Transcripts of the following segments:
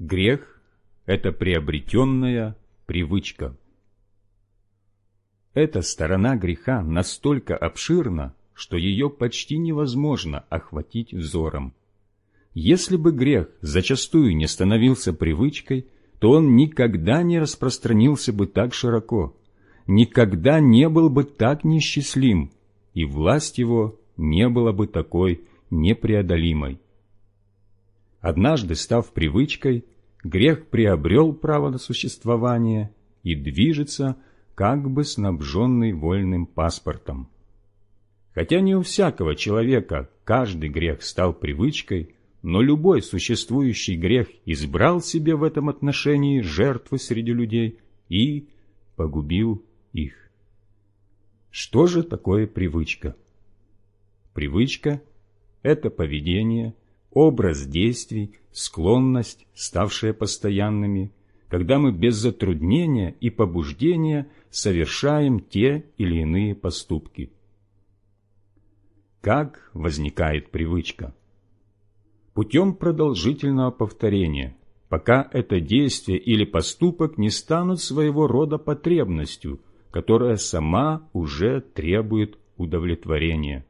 Грех – это приобретенная привычка. Эта сторона греха настолько обширна, что ее почти невозможно охватить взором. Если бы грех зачастую не становился привычкой, то он никогда не распространился бы так широко, никогда не был бы так несчастлим, и власть его не была бы такой непреодолимой. Однажды, став привычкой, грех приобрел право на существование и движется как бы снабженный вольным паспортом. Хотя не у всякого человека каждый грех стал привычкой, но любой существующий грех избрал себе в этом отношении жертвы среди людей и погубил их. Что же такое привычка? Привычка – это поведение, образ действий, склонность, ставшая постоянными – когда мы без затруднения и побуждения совершаем те или иные поступки. Как возникает привычка? Путем продолжительного повторения, пока это действие или поступок не станут своего рода потребностью, которая сама уже требует удовлетворения.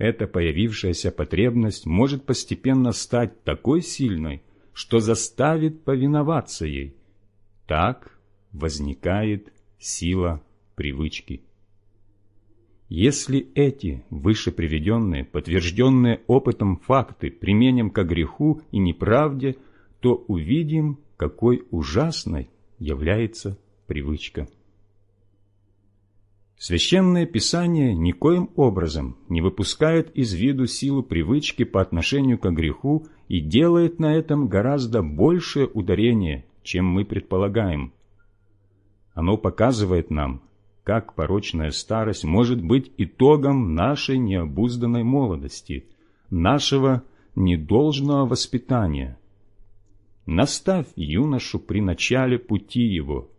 Эта появившаяся потребность может постепенно стать такой сильной, что заставит повиноваться ей. Так возникает сила привычки. Если эти выше приведенные, подтвержденные опытом факты применим к греху и неправде, то увидим, какой ужасной является привычка. Священное Писание никоим образом не выпускает из виду силу привычки по отношению к греху и делает на этом гораздо большее ударение, чем мы предполагаем. Оно показывает нам, как порочная старость может быть итогом нашей необузданной молодости, нашего недолжного воспитания. Наставь юношу при начале пути его.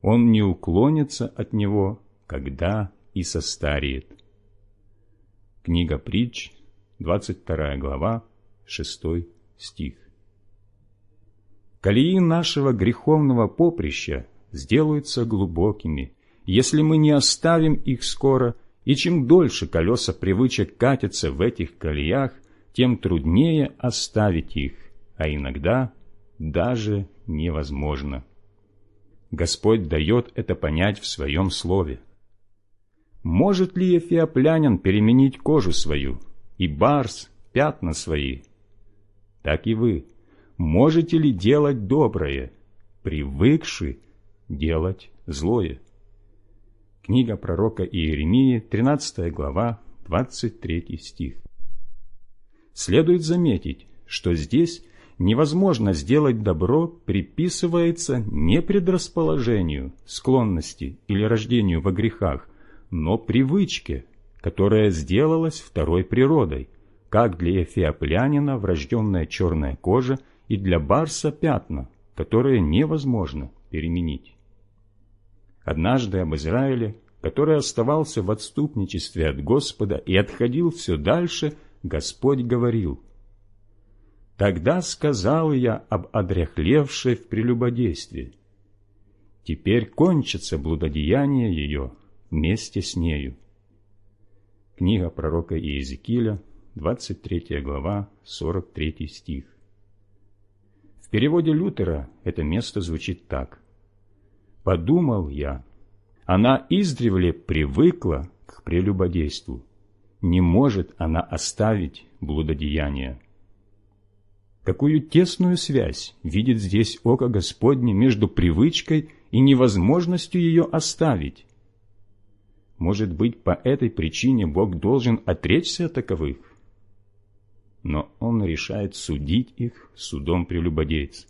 Он не уклонится от него когда и состареет. Книга притч, 22 глава, 6 стих. Колеи нашего греховного поприща сделаются глубокими, если мы не оставим их скоро, и чем дольше колеса привычек катятся в этих колеях, тем труднее оставить их, а иногда даже невозможно. Господь дает это понять в Своем Слове. Может ли эфиоплянин переменить кожу свою, и барс — пятна свои? Так и вы. Можете ли делать доброе, привыкши делать злое? Книга пророка Иеремии, 13 глава, 23 стих. Следует заметить, что здесь невозможно сделать добро приписывается не предрасположению, склонности или рождению во грехах, но привычке, которая сделалась второй природой, как для эфиоплянина врожденная черная кожа и для барса пятна, которые невозможно переменить. Однажды об Израиле, который оставался в отступничестве от Господа и отходил все дальше, Господь говорил, «Тогда сказал я об одряхлевшей в прелюбодействе. Теперь кончится блудодеяние ее, вместе с нею. Книга пророка Иезекииля, 23 глава, 43 стих. В переводе Лютера это место звучит так. «Подумал я, она издревле привыкла к прелюбодейству, не может она оставить блудодеяние». Какую тесную связь видит здесь око Господне между привычкой и невозможностью ее оставить? Может быть, по этой причине Бог должен отречься от таковых? Но Он решает судить их судом прелюбодейц,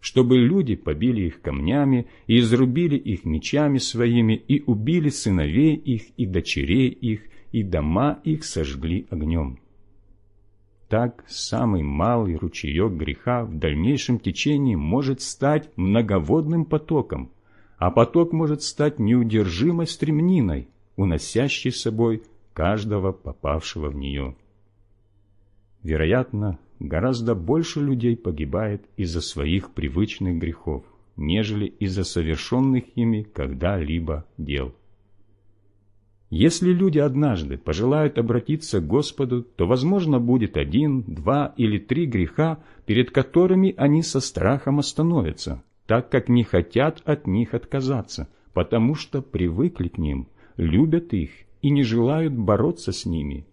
чтобы люди побили их камнями и изрубили их мечами своими и убили сыновей их и дочерей их, и дома их сожгли огнем. Так самый малый ручеек греха в дальнейшем течении может стать многоводным потоком, а поток может стать неудержимой стремниной, уносящий с собой каждого попавшего в нее. Вероятно, гораздо больше людей погибает из-за своих привычных грехов, нежели из-за совершенных ими когда-либо дел. Если люди однажды пожелают обратиться к Господу, то, возможно, будет один, два или три греха, перед которыми они со страхом остановятся, так как не хотят от них отказаться, потому что привыкли к ним, любят их и не желают бороться с ними.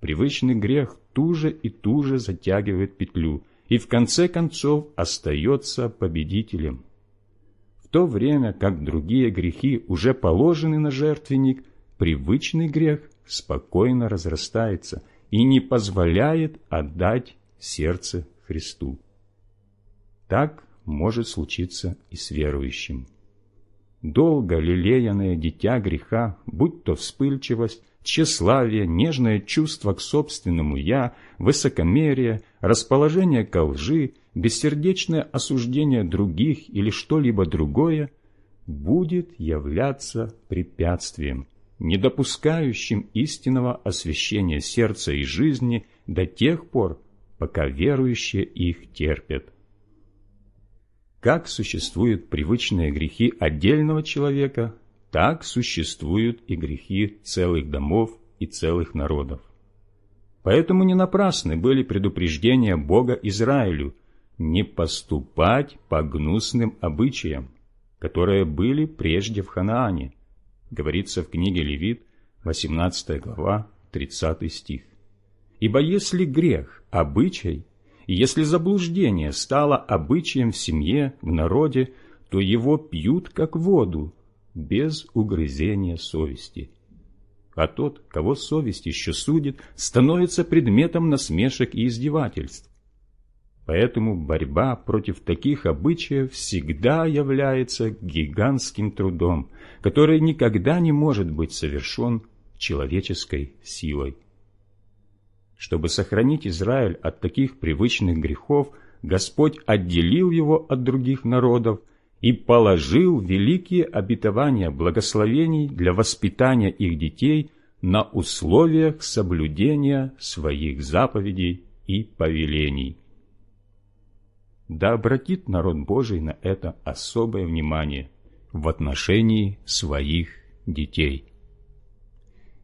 Привычный грех туже и туже затягивает петлю и в конце концов остается победителем. В то время как другие грехи уже положены на жертвенник, привычный грех спокойно разрастается и не позволяет отдать сердце Христу. Так может случиться и с верующим. Долго лелеянное дитя греха, будь то вспыльчивость, тщеславие, нежное чувство к собственному «я», высокомерие, расположение ко лжи, бессердечное осуждение других или что-либо другое, будет являться препятствием, не допускающим истинного освящения сердца и жизни до тех пор, пока верующие их терпят. Как существуют привычные грехи отдельного человека, так существуют и грехи целых домов и целых народов. Поэтому не напрасны были предупреждения Бога Израилю не поступать по гнусным обычаям, которые были прежде в Ханаане, говорится в книге Левит, 18 глава, 30 стих. Ибо если грех – обычай, если заблуждение стало обычаем в семье, в народе, то его пьют как воду, без угрызения совести. А тот, кого совесть еще судит, становится предметом насмешек и издевательств. Поэтому борьба против таких обычаев всегда является гигантским трудом, который никогда не может быть совершен человеческой силой. Чтобы сохранить Израиль от таких привычных грехов, Господь отделил его от других народов и положил великие обетования благословений для воспитания их детей на условиях соблюдения своих заповедей и повелений. Да обратит народ Божий на это особое внимание в отношении своих детей.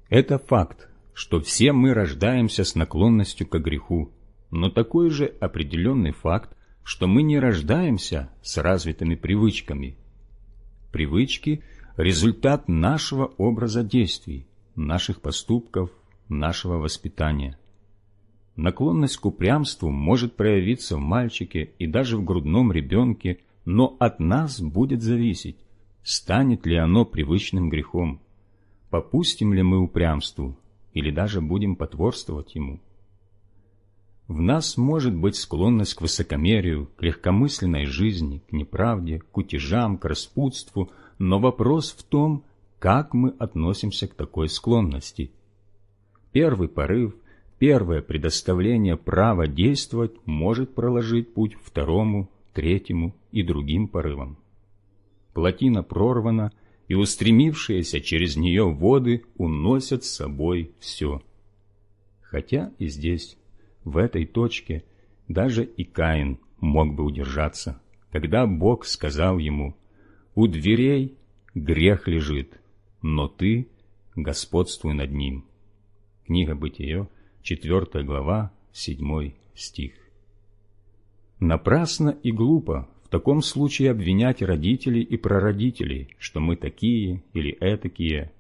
Это факт, что все мы рождаемся с наклонностью к греху, но такой же определенный факт, что мы не рождаемся с развитыми привычками. Привычки – результат нашего образа действий, наших поступков, нашего воспитания. Наклонность к упрямству может проявиться в мальчике и даже в грудном ребенке, но от нас будет зависеть, станет ли оно привычным грехом, попустим ли мы упрямству или даже будем потворствовать ему. В нас может быть склонность к высокомерию, к легкомысленной жизни, к неправде, к утежам, к распутству, но вопрос в том, как мы относимся к такой склонности. Первый порыв, первое предоставление права действовать может проложить путь второму, третьему и другим порывам. Плотина прорвана, и устремившиеся через нее воды уносят с собой все. Хотя и здесь в этой точке даже и Каин мог бы удержаться, когда Бог сказал ему, «У дверей грех лежит, но ты господствуй над ним». Книга Бытие, 4 глава, 7 стих. Напрасно и глупо в таком случае обвинять родителей и прародителей, что мы такие или этакие.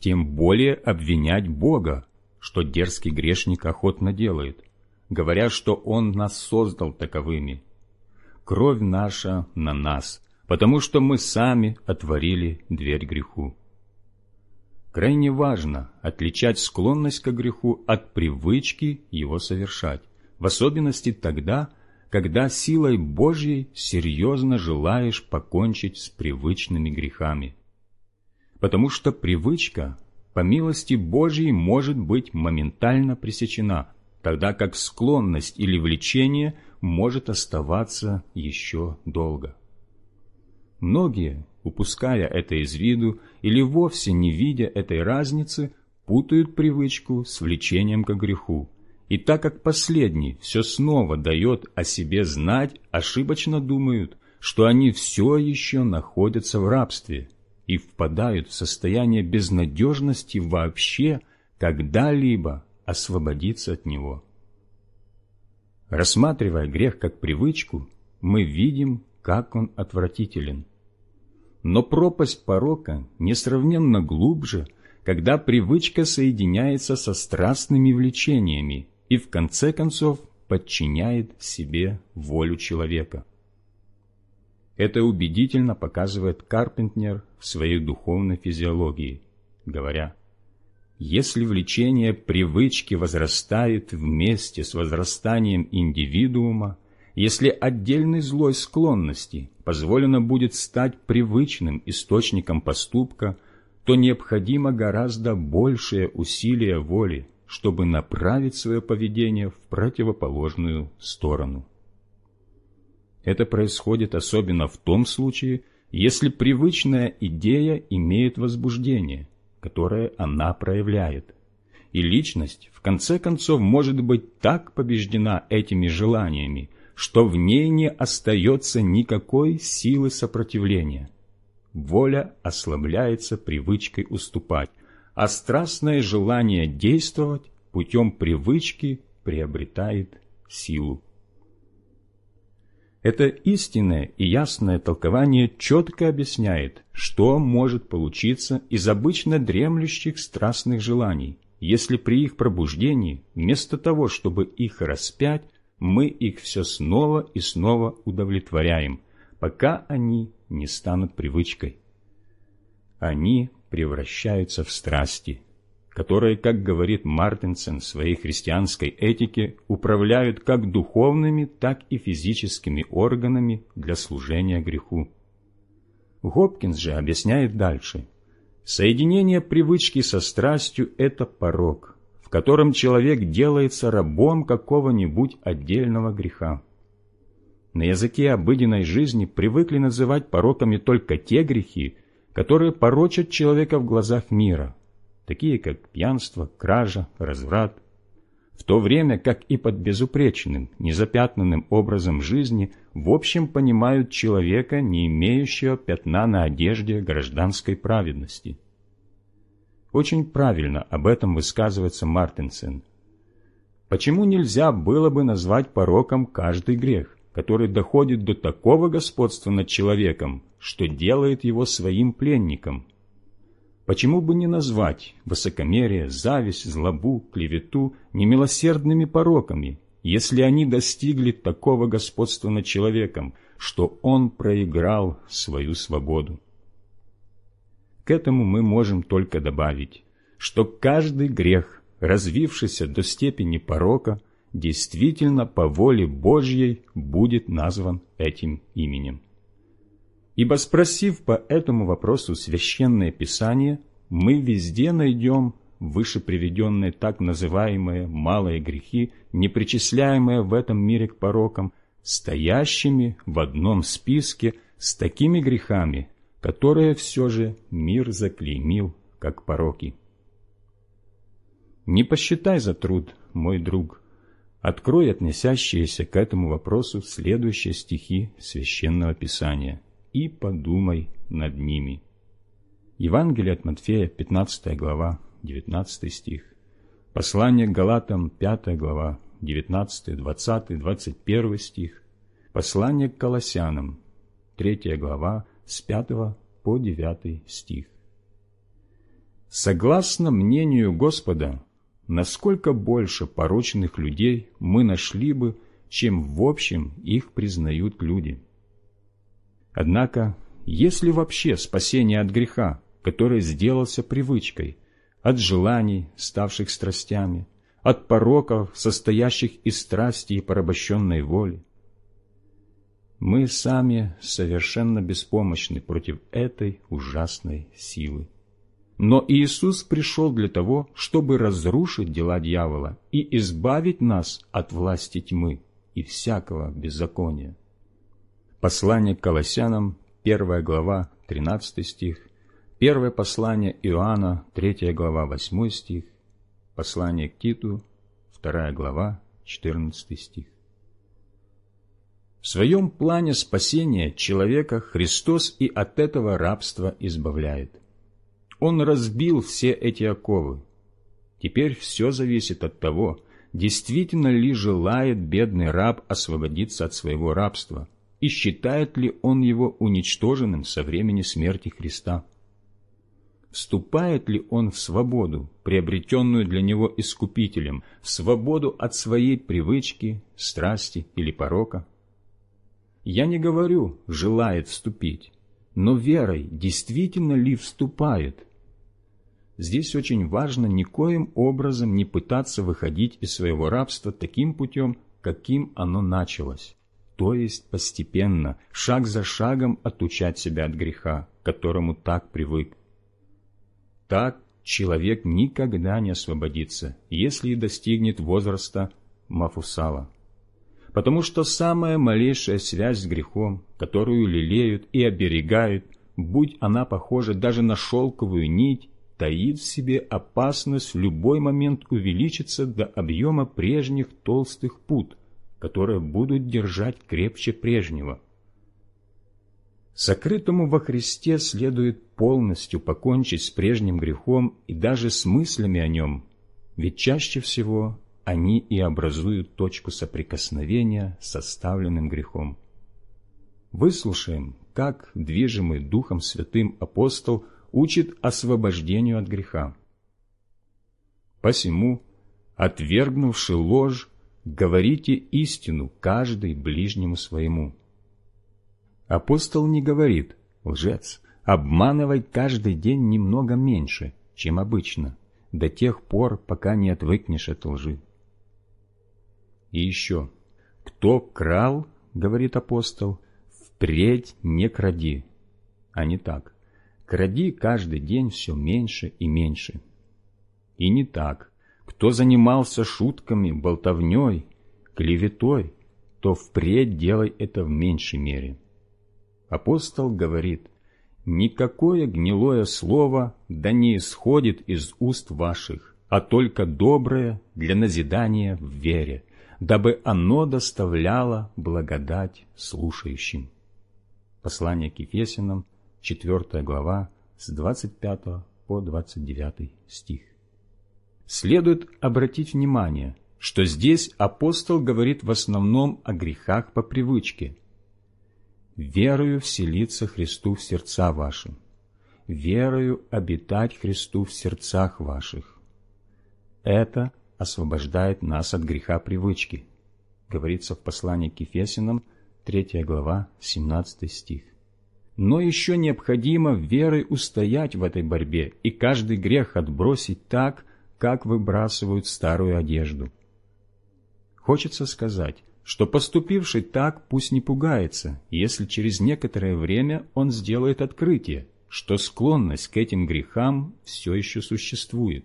Тем более обвинять Бога, что дерзкий грешник охотно делает, говоря, что Он нас создал таковыми. Кровь наша на нас, потому что мы сами отворили дверь греху. Крайне важно отличать склонность к греху от привычки его совершать, в особенности тогда, когда силой Божьей серьезно желаешь покончить с привычными грехами. Потому что привычка по милости Божьей может быть моментально пресечена, тогда как склонность или влечение может оставаться еще долго. Многие, упуская это из виду или вовсе не видя этой разницы, путают привычку с влечением к греху И так как последний все снова дает о себе знать, ошибочно думают, что они все еще находятся в рабстве и впадают в состояние безнадежности вообще когда-либо освободиться от него. Рассматривая грех как привычку, мы видим, как он отвратителен. Но пропасть порока несравненно глубже, когда привычка соединяется со страстными влечениями и в конце концов подчиняет себе волю человека. Это убедительно показывает Карпентнер в своей духовной физиологии, говоря, если влечение привычки возрастает вместе с возрастанием индивидуума, если отдельной злой склонности позволено будет стать привычным источником поступка, то необходимо гораздо большее усилие воли, чтобы направить свое поведение в противоположную сторону. Это происходит особенно в том случае, если привычная идея имеет возбуждение – которое она проявляет. И личность, в конце концов, может быть так побеждена этими желаниями, что в ней не остается никакой силы сопротивления. Воля ослабляется привычкой уступать, а страстное желание действовать путем привычки приобретает силу. Это истинное и ясное толкование четко объясняет, что может получиться из обычно дремлющих страстных желаний, если при их пробуждении, вместо того, чтобы их распять, мы их все снова и снова удовлетворяем, пока они не станут привычкой. Они превращаются в страсти, которые, как говорит Мартинсен в своей христианской этике, управляют как духовными, так и физическими органами для служения греху. Гопкинс же объясняет дальше. Соединение привычки со страстью – это порог, в котором человек делается рабом какого-нибудь отдельного греха. На языке обыденной жизни привыкли называть пороками только те грехи, которые порочат человека в глазах мира, такие как пьянство, кража, разврат, в то время как и под безупречным, незапятнанным образом жизни в общем понимают человека, не имеющего пятна на одежде гражданской праведности. Очень правильно об этом высказывается Мартинсен. Почему нельзя было бы назвать пороком каждый грех, который доходит до такого господства над человеком, что делает его своим пленником – Почему бы не назвать высокомерие, зависть, злобу, клевету немилосердными пороками, если они достигли такого господства над человеком, что он проиграл свою свободу? К этому мы можем только добавить, что каждый грех, развившийся до степени порока, действительно по воле Божьей будет назван этим именем. Ибо спросив по этому вопросу Священное Писание, мы везде найдем выше приведенные так называемые малые грехи, не причисляемые в этом мире к порокам, стоящими в одном списке с такими грехами, которые все же мир заклеймил как пороки. Не посчитай за труд, мой друг, открой относящиеся к этому вопросу следующие стихи Священного Писания – и подумай над ними». Евангелие от Матфея, 15 глава, 19 стих. Послание к Галатам, 5 глава, 19, 20, 21 стих. Послание к Колоссянам, 3 глава, с 5 по 9 стих. Согласно мнению Господа, насколько больше порочных людей мы нашли бы, чем в общем их признают люди – Однако, есть ли вообще спасение от греха, который сделался привычкой, от желаний, ставших страстями, от пороков, состоящих из страсти и порабощенной воли? Мы сами совершенно беспомощны против этой ужасной силы. Но Иисус пришел для того, чтобы разрушить дела дьявола и избавить нас от власти тьмы и всякого беззакония. Послание к Колоссянам, 1 глава, 13 стих, Первое послание Иоанна, 3 глава, 8 стих, послание к Титу, 2 глава, 14 стих. В своем плане спасения человека Христос и от этого рабства избавляет. Он разбил все эти оковы. Теперь все зависит от того, действительно ли желает бедный раб освободиться от своего рабства, и считает ли он его уничтоженным со времени смерти Христа. Вступает ли он в свободу, приобретенную для него Искупителем, в свободу от своей привычки, страсти или порока? Я не говорю «желает вступить», но верой действительно ли вступает? Здесь очень важно никоим образом не пытаться выходить из своего рабства таким путем, каким оно началось, то есть постепенно, шаг за шагом отучать себя от греха, к которому так привык. Так человек никогда не освободится, если и достигнет возраста Мафусала потому что самая малейшая связь с грехом, которую лелеют и оберегают, будь она похожа даже на шелковую нить, таит в себе опасность в любой момент увеличиться до объема прежних толстых пут, которые будут держать крепче прежнего. Сокрытому во Христе следует полностью покончить с прежним грехом и даже с мыслями о нем, ведь чаще всего они и образуют точку соприкосновения с оставленным грехом. Выслушаем, как движимый Духом Святым апостол учит освобождению от греха. «Посему, отвергнувши ложь, говорите истину каждый ближнему своему». Апостол не говорит «лжец», обманывай каждый день немного меньше, чем обычно, до тех пор, пока не отвыкнешь от лжи. И еще, кто крал, говорит апостол, впредь не кради, а не так. Кради каждый день все меньше и меньше. И не так. Кто занимался шутками, болтовней, клеветой, то впредь делай это в меньшей мере. Апостол говорит, «Никакое гнилое слово да не исходит из уст ваших, а только доброе для назидания в вере, дабы оно доставляло благодать слушающим. Послание к Ефесянам, 4 глава, с 25 по 29 стих. Следует обратить внимание, что здесь апостол говорит в основном о грехах по привычке. «Верою вселиться Христу в сердца ваши, верою обитать Христу в сердцах ваших». Это освобождает нас от греха привычки, говорится в послании к Ефесиным, 3 глава, 17 стих. Но еще необходимо верой устоять в этой борьбе и каждый грех отбросить так, как выбрасывают старую одежду. Хочется сказать, что поступивший так пусть не пугается, если через некоторое время он сделает открытие, что склонность к этим грехам все еще существует.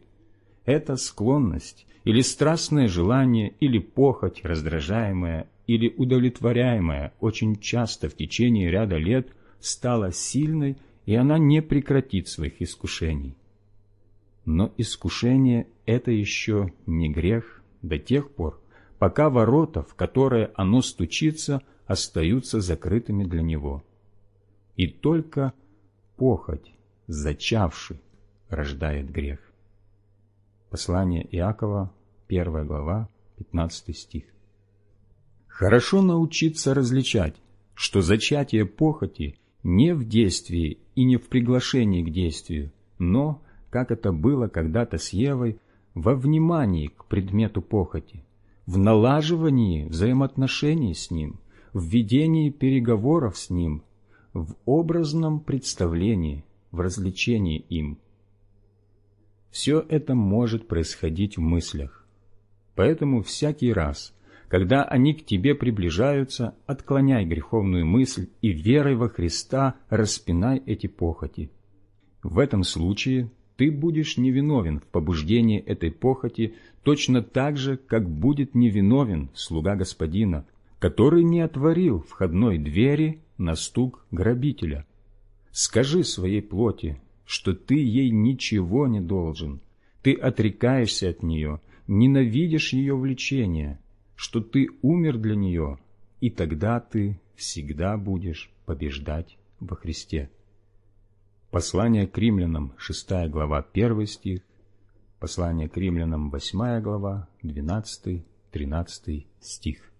Эта склонность или страстное желание, или похоть, раздражаемая или удовлетворяемая очень часто в течение ряда лет, стала сильной, и она не прекратит своих искушений. Но искушение – это еще не грех до тех пор, пока ворота, в которые оно стучится, остаются закрытыми для него. И только похоть, зачавший, рождает грех. Послание Иакова, 1 глава, 15 стих. Хорошо научиться различать, что зачатие похоти не в действии и не в приглашении к действию, но, как это было когда-то с Евой, во внимании к предмету похоти, в налаживании взаимоотношений с ним, в ведении переговоров с ним, в образном представлении, в развлечении им – все это может происходить в мыслях. Поэтому всякий раз, когда они к тебе приближаются, отклоняй греховную мысль и верой во Христа распинай эти похоти. В этом случае ты будешь невиновен в побуждении этой похоти точно так же, как будет невиновен слуга господина, который не отворил входной двери на стук грабителя. Скажи своей плоти, что ты ей ничего не должен. Ты отрекаешься от нее, ненавидишь ее влечение, что ты умер для нее, и тогда ты всегда будешь побеждать во Христе. Послание к римлянам, 6 глава, 1 стих, послание к римлянам, 8 глава, 12-13 стих.